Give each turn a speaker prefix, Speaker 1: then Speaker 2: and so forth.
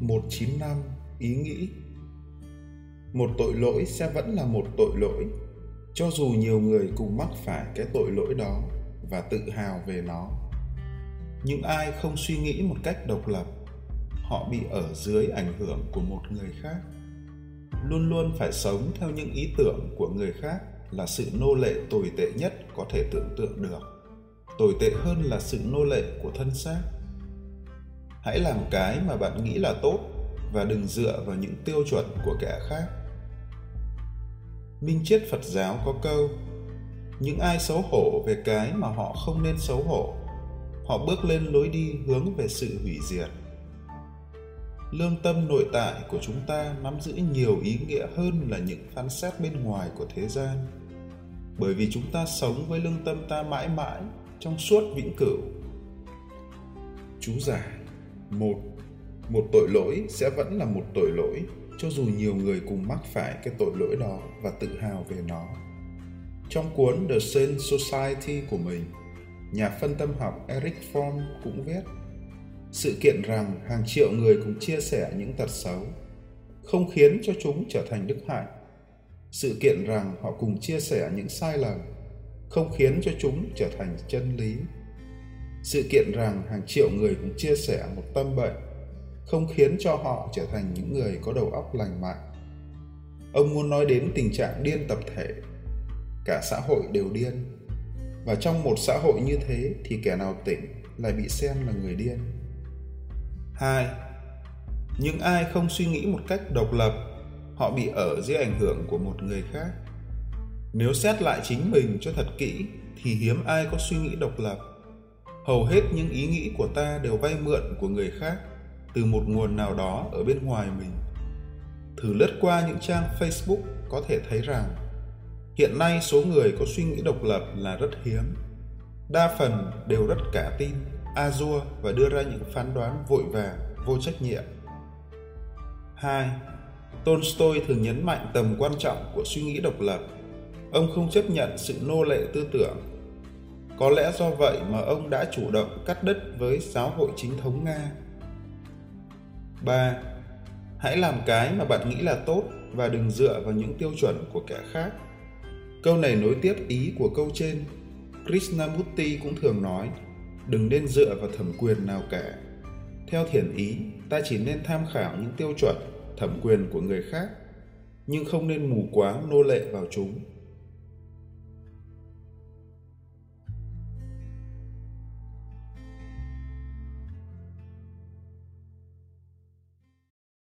Speaker 1: 195 ý nghĩ. Một tội lỗi sẽ vẫn là một tội lỗi, cho dù nhiều người cùng mắc phải cái tội lỗi đó và tự hào về nó. Những ai không suy nghĩ một cách độc lập, họ bị ở dưới ảnh hưởng của một người khác. Luôn luôn phải sống theo những ý tưởng của người khác là sự nô lệ tồi tệ nhất có thể tưởng tượng được. Tồi tệ hơn là sự nô lệ của thân xác hãy làm cái mà bạn nghĩ là tốt và đừng dựa vào những tiêu chuẩn của kẻ khác. Minh triết phật giáo có câu, những ai xấu hổ về cái mà họ không nên xấu hổ, họ bước lên lối đi hướng về sự hủy diệt. Lương tâm nội tại của chúng ta nắm giữ nhiều ý nghĩa hơn là những phán xét bên ngoài của thế gian. Bởi vì chúng ta sống với lương tâm ta mãi mãi trong suốt vĩnh cửu. Chú giải một một tội lỗi sẽ vẫn là một tội lỗi, cho dù nhiều người cùng mắc phải cái tội lỗi đó và tự hào về nó. Trong cuốn The Sin Society của mình, nhà phân tâm học Eric Fromm cũng viết, sự kiện rằng hàng triệu người cùng chia sẻ những tật xấu, không khiến cho chúng trở thành đức hạnh. Sự kiện rằng họ cùng chia sẻ những sai lầm, không khiến cho chúng trở thành chân lý sự kiện rằng hàng triệu người cũng chia sẻ một tâm bệnh không khiến cho họ trở thành những người có đầu óc lành mạnh ông muốn nói đến tình trạng điên tập thể cả xã hội đều điên và trong một xã hội như thế thì kẻ nào tỉnh lại bị xem là người điên 2. Những ai không suy nghĩ một cách độc lập, họ bị ở dưới ảnh hưởng của một người khác. Nếu xét lại chính mình cho thật kỹ thì hiếm ai có suy nghĩ độc lập. Hầu hết những ý nghĩ của ta đều vay mượn của người khác từ một nguồn nào đó ở bên ngoài mình. Thử lướt qua những trang Facebook có thể thấy rằng hiện nay số người có suy nghĩ độc lập là rất hiếm. Đa phần đều rất cả tin Azure và đưa ra những phán đoán vội vàng, vô trách nhiệm. 2. Tolstoy thường nhấn mạnh tầm quan trọng của suy nghĩ độc lập. Ông không chấp nhận sự nô lệ tư tưởng. Có lẽ do vậy mà ông đã chủ động cắt đứt với giáo hội chính thống Nga. 3. Hãy làm cái mà bạn nghĩ là tốt và đừng dựa vào những tiêu chuẩn của kẻ khác. Câu này nối tiếp ý của câu trên. Krishnamurti cũng thường nói, đừng nên dựa vào thẩm quyền nào cả theo thiền ý, ta chỉ nên tham khảo những tiêu chuẩn, thẩm quyền của người khác, nhưng không nên mù quáng nô lệ vào chúng